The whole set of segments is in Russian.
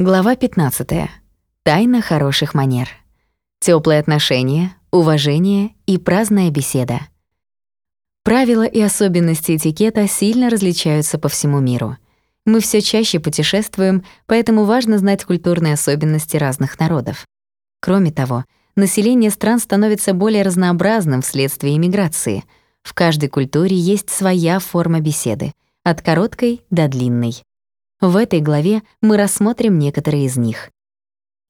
Глава 15. Тайна хороших манер. Теплые отношения, уважение и праздная беседа. Правила и особенности этикета сильно различаются по всему миру. Мы все чаще путешествуем, поэтому важно знать культурные особенности разных народов. Кроме того, население стран становится более разнообразным вследствие иммиграции. В каждой культуре есть своя форма беседы, от короткой до длинной. В этой главе мы рассмотрим некоторые из них.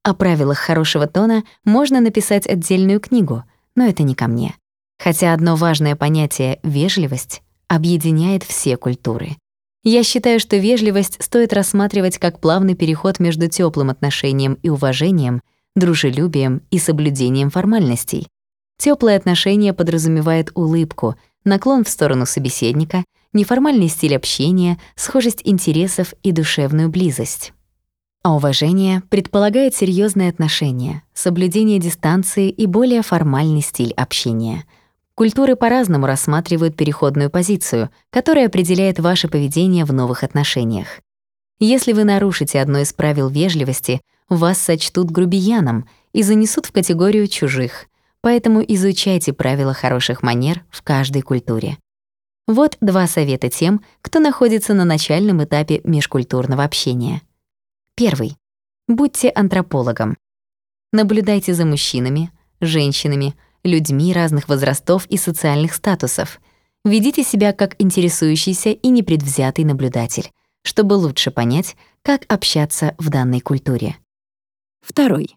О правилах хорошего тона можно написать отдельную книгу, но это не ко мне. Хотя одно важное понятие — вежливость — объединяет все культуры. Я считаю, что вежливость стоит рассматривать как плавный переход между теплым отношением и уважением, дружелюбием и соблюдением формальностей. Теплое отношение подразумевает улыбку, наклон в сторону собеседника неформальный стиль общения, схожесть интересов и душевную близость. А уважение предполагает серьезные отношения, соблюдение дистанции и более формальный стиль общения. Культуры по-разному рассматривают переходную позицию, которая определяет ваше поведение в новых отношениях. Если вы нарушите одно из правил вежливости, вас сочтут грубияном и занесут в категорию чужих, поэтому изучайте правила хороших манер в каждой культуре. Вот два совета тем, кто находится на начальном этапе межкультурного общения. Первый. Будьте антропологом. Наблюдайте за мужчинами, женщинами, людьми разных возрастов и социальных статусов. Ведите себя как интересующийся и непредвзятый наблюдатель, чтобы лучше понять, как общаться в данной культуре. Второй.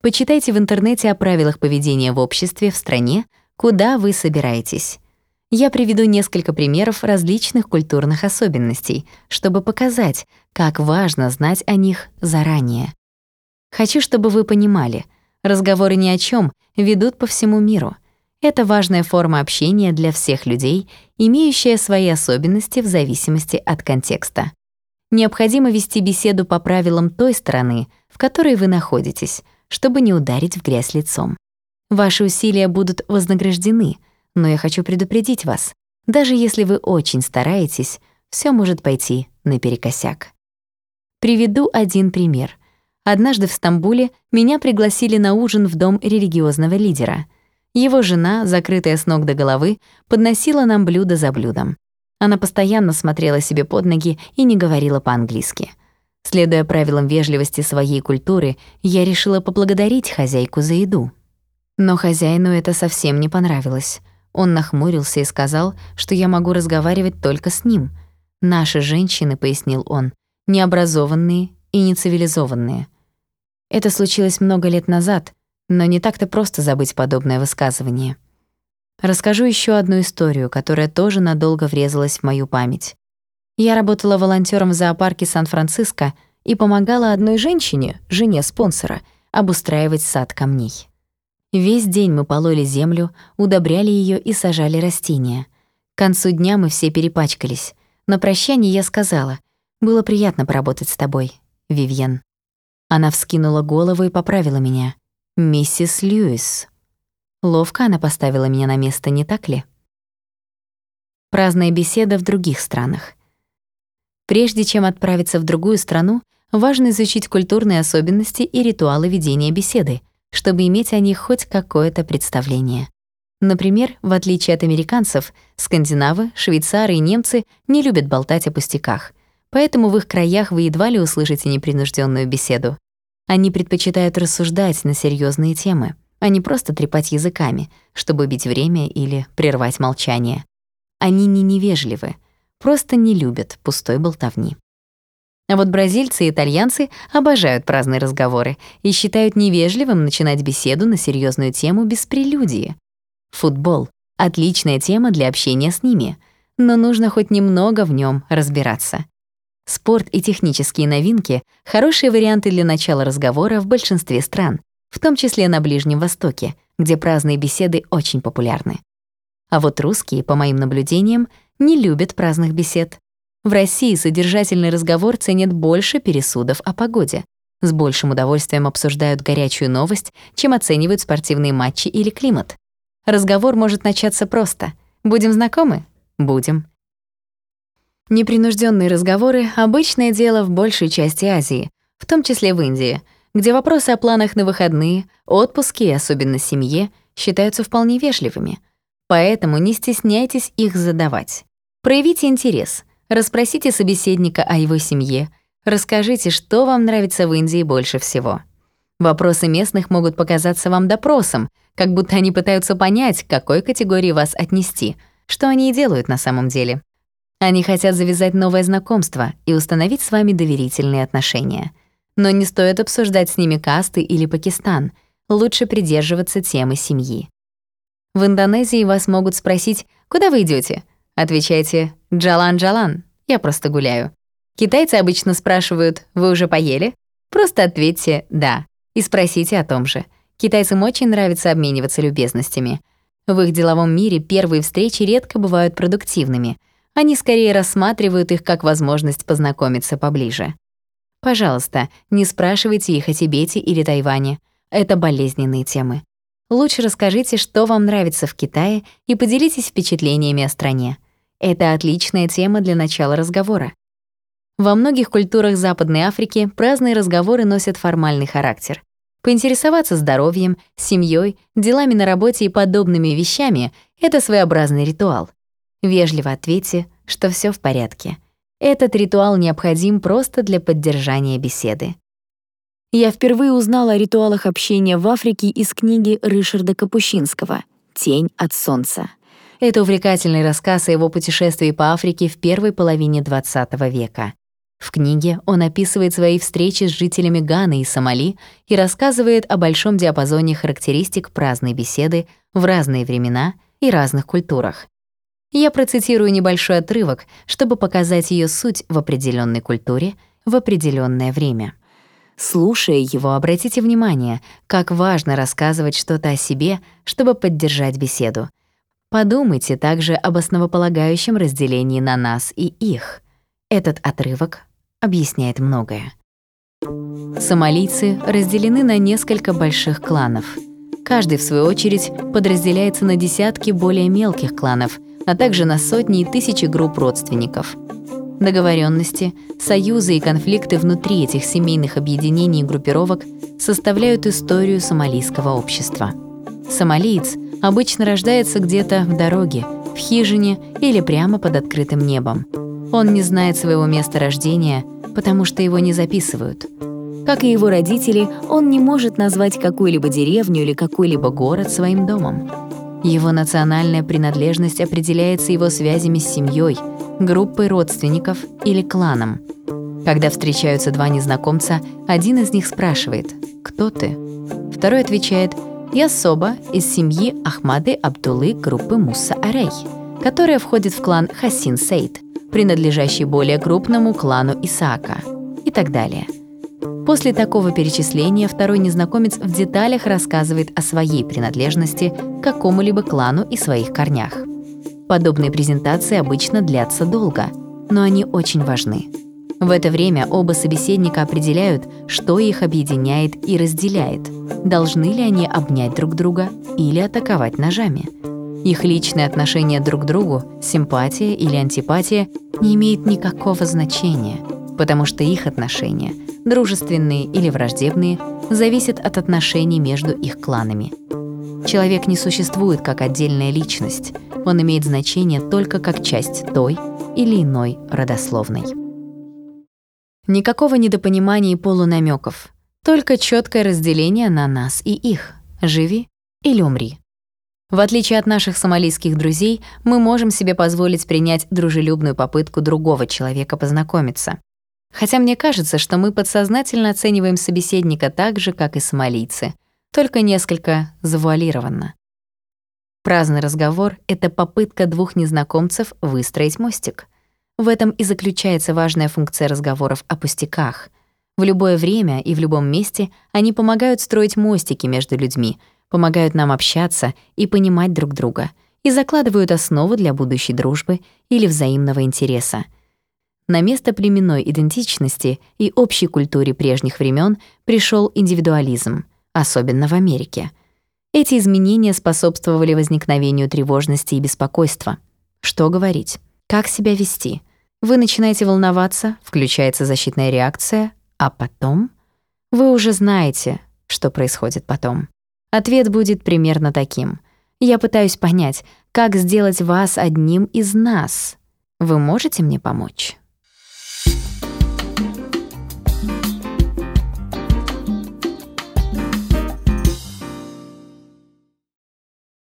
Почитайте в интернете о правилах поведения в обществе в стране, куда вы собираетесь. Я приведу несколько примеров различных культурных особенностей, чтобы показать, как важно знать о них заранее. Хочу, чтобы вы понимали, разговоры ни о чем ведут по всему миру. Это важная форма общения для всех людей, имеющая свои особенности в зависимости от контекста. Необходимо вести беседу по правилам той страны, в которой вы находитесь, чтобы не ударить в грязь лицом. Ваши усилия будут вознаграждены — но я хочу предупредить вас. Даже если вы очень стараетесь, все может пойти наперекосяк. Приведу один пример. Однажды в Стамбуле меня пригласили на ужин в дом религиозного лидера. Его жена, закрытая с ног до головы, подносила нам блюдо за блюдом. Она постоянно смотрела себе под ноги и не говорила по-английски. Следуя правилам вежливости своей культуры, я решила поблагодарить хозяйку за еду. Но хозяину это совсем не понравилось. Он нахмурился и сказал, что я могу разговаривать только с ним. Наши женщины, пояснил он, необразованные и нецивилизованные. Это случилось много лет назад, но не так-то просто забыть подобное высказывание. Расскажу еще одну историю, которая тоже надолго врезалась в мою память. Я работала волонтером в зоопарке Сан-Франциско и помогала одной женщине, жене спонсора, обустраивать сад камней. Весь день мы пололи землю, удобряли ее и сажали растения. К концу дня мы все перепачкались. На прощание я сказала, «Было приятно поработать с тобой, Вивьен». Она вскинула голову и поправила меня. «Миссис Льюис». Ловко она поставила меня на место, не так ли? Праздная беседа в других странах. Прежде чем отправиться в другую страну, важно изучить культурные особенности и ритуалы ведения беседы — чтобы иметь о них хоть какое-то представление. Например, в отличие от американцев, скандинавы, швейцары и немцы не любят болтать о пустяках, поэтому в их краях вы едва ли услышите непринужденную беседу. Они предпочитают рассуждать на серьезные темы, а не просто трепать языками, чтобы убить время или прервать молчание. Они не невежливы, просто не любят пустой болтовни. А вот бразильцы и итальянцы обожают праздные разговоры и считают невежливым начинать беседу на серьезную тему без прелюдии. Футбол — отличная тема для общения с ними, но нужно хоть немного в нем разбираться. Спорт и технические новинки — хорошие варианты для начала разговора в большинстве стран, в том числе на Ближнем Востоке, где праздные беседы очень популярны. А вот русские, по моим наблюдениям, не любят праздных бесед. В России содержательный разговор ценят больше пересудов о погоде. С большим удовольствием обсуждают горячую новость, чем оценивают спортивные матчи или климат. Разговор может начаться просто. «Будем знакомы?» «Будем». Непринужденные разговоры — обычное дело в большей части Азии. в том числе в Индии, где вопросы о планах на выходные, отпуске и особенно семье считаются вполне вежливыми. Поэтому не стесняйтесь их задавать. Проявите интерес, расспросите собеседника о его семье, расскажите, что вам нравится в Индии больше всего. Вопросы местных могут показаться вам допросом, как будто они пытаются понять, к какой категории вас отнести, что они и делают на самом деле. Они хотят завязать новое знакомство и установить с вами доверительные отношения — но не стоит обсуждать с ними касты или Пакистан. Лучше придерживаться темы семьи. В Индонезии вас могут спросить «Куда вы идете? Отвечайте «Джалан-Джалан, я просто гуляю». Китайцы обычно спрашивают «Вы уже поели?» Просто ответьте «Да» и спросите о том же. Китайцам очень нравится обмениваться любезностями. В их деловом мире первые встречи редко бывают продуктивными. Они скорее рассматривают их как возможность познакомиться поближе. Пожалуйста, не спрашивайте их о Тибете или Тайване. Это болезненные темы. Лучше расскажите, что вам нравится в Китае, и поделитесь впечатлениями о стране. Это отличная тема для начала разговора. Во многих культурах Западной Африки праздные разговоры носят формальный характер. Поинтересоваться здоровьем, семьей, делами на работе и подобными вещами — это своеобразный ритуал. Вежливо ответьте, что все в порядке — этот ритуал необходим просто для поддержания беседы. Я впервые узнала о ритуалах общения в Африке из книги Ришарда Капущинского «Тень от солнца». Это увлекательный рассказ о его путешествии по Африке в первой половине XX века. В книге он описывает свои встречи с жителями Ганы и Сомали и рассказывает о большом диапазоне характеристик праздной беседы в разные времена и разных культурах. Я процитирую небольшой отрывок, чтобы показать ее суть в определенной культуре в определенное время. Слушая его, обратите внимание, как важно рассказывать что-то о себе, чтобы поддержать беседу. Подумайте также об основополагающем разделении на нас и их. Этот отрывок объясняет многое. Сомалийцы разделены на несколько больших кланов. Каждый, в свою очередь, подразделяется на десятки более мелких кланов — а также на сотни и тысячи групп родственников. Договоренности, союзы и конфликты внутри этих семейных объединений и группировок составляют историю сомалийского общества. Сомалиец обычно рождается где-то в дороге, в хижине или прямо под открытым небом. Он не знает своего места рождения, потому что его не записывают. Как и его родители, он не может назвать какую-либо деревню или какой-либо город своим домом. Его национальная принадлежность определяется его связями с семьей, группой родственников или кланом. Когда встречаются два незнакомца, один из них спрашивает «Кто ты?». Второй отвечает «Я Соба из семьи Ахмады Абдулы группы Муса Арей, которая входит в клан Хасин Сейд, принадлежащий более крупному клану Исаака» и так далее – После такого перечисления второй незнакомец в деталях рассказывает о своей принадлежности к какому-либо клану и своих корнях. Подобные презентации обычно длятся долго, но они очень важны. В это время оба собеседника определяют, что их объединяет и разделяет. Должны ли они обнять друг друга или атаковать ножами? Их личное отношение друг к другу, симпатия или антипатия, не имеет никакого значения, потому что их отношения — дружественные или враждебные, зависят от отношений между их кланами. Человек не существует как отдельная личность, он имеет значение только как часть той или иной родословной. Никакого недопонимания и полунамеков, только четкое разделение на нас и их. Живи или умри. В отличие от наших сомалийских друзей, мы можем себе позволить принять дружелюбную попытку другого человека познакомиться. Хотя мне кажется, что мы подсознательно оцениваем собеседника так же, как и сомалийцы, только несколько завуалированно. Праздный разговор — это попытка двух незнакомцев выстроить мостик. В этом и заключается важная функция разговоров о пустяках. В любое время и в любом месте они помогают строить мостики между людьми, помогают нам общаться и понимать друг друга и закладывают основу для будущей дружбы или взаимного интереса — на место племенной идентичности и общей культуре прежних времен пришел индивидуализм, особенно в Америке. Эти изменения способствовали возникновению тревожности и беспокойства. Что говорить? Как себя вести? Вы начинаете волноваться, включается защитная реакция, а потом — Вы уже знаете, что происходит потом. Ответ будет примерно таким. Я пытаюсь понять, как сделать вас одним из нас. Вы можете мне помочь?